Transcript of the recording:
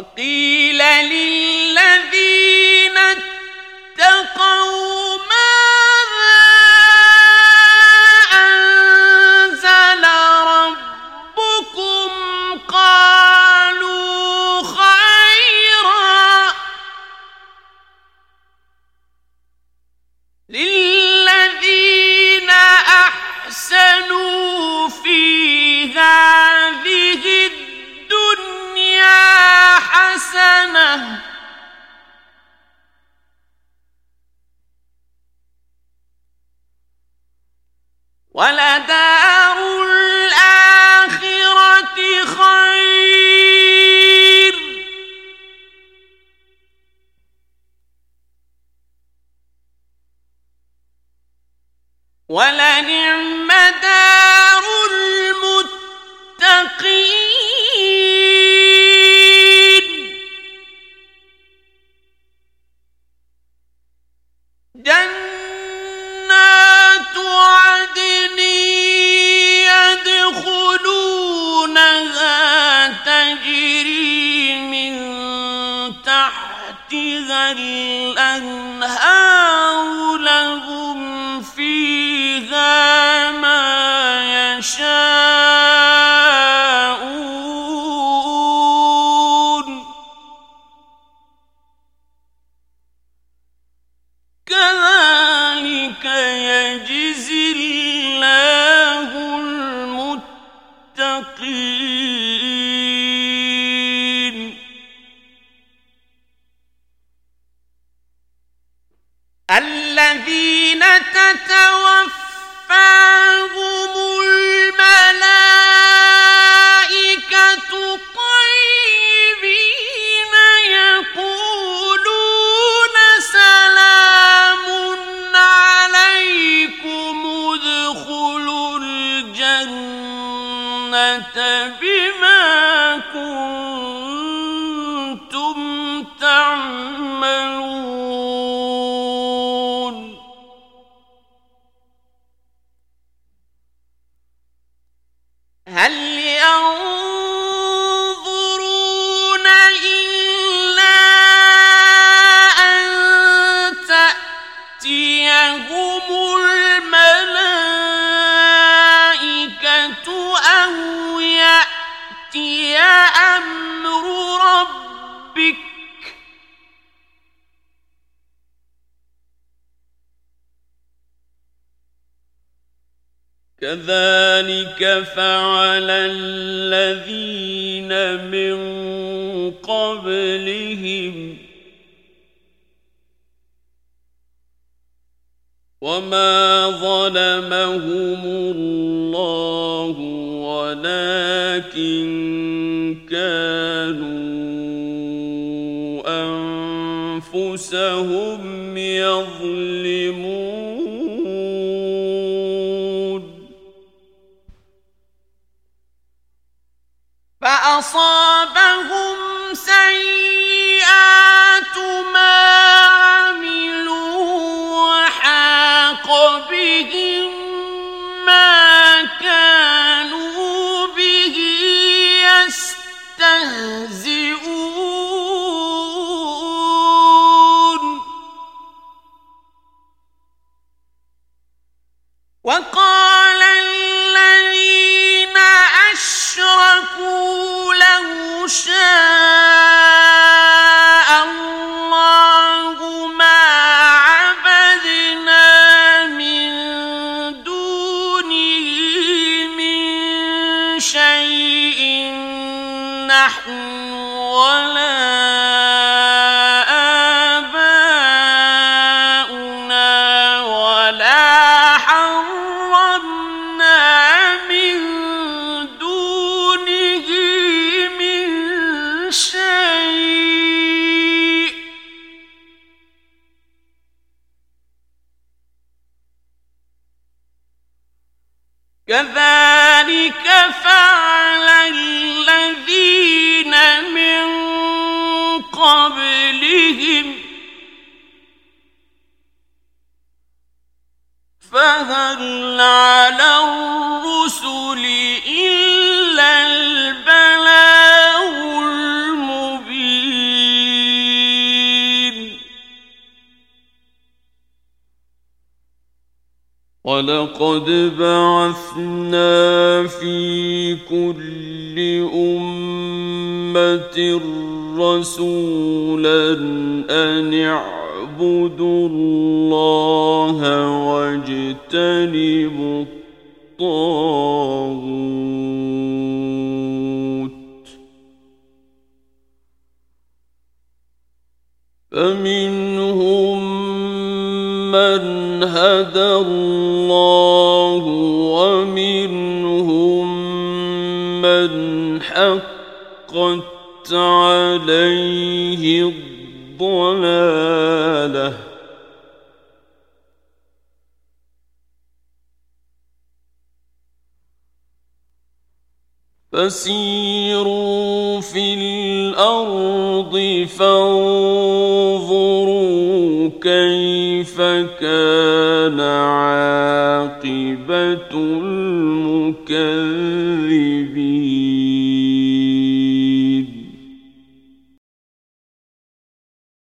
وقيل للمؤمنين ولدار الآخرة خير ولنعم دار المتقين كذلك يجزي الله المتقين. الذين تتوفاهم بما كنت كذلك فعل الذين من قبلهم وما ظلمهم الله ولكن أصاب نحن ولا وَلَقَدْ بَعَثْنَا فِي كُلِّ أُمَّةٍ رَسُولًا أَنِ اعْبُدُوا اللَّهَ وَاجْتَنِبُوا الطاغوت. فمنهم من هدى الله ومنهم من حقت عليه الضلالة. فسيروا في الأرض فانظروا كيف كان عاقبة المكذبين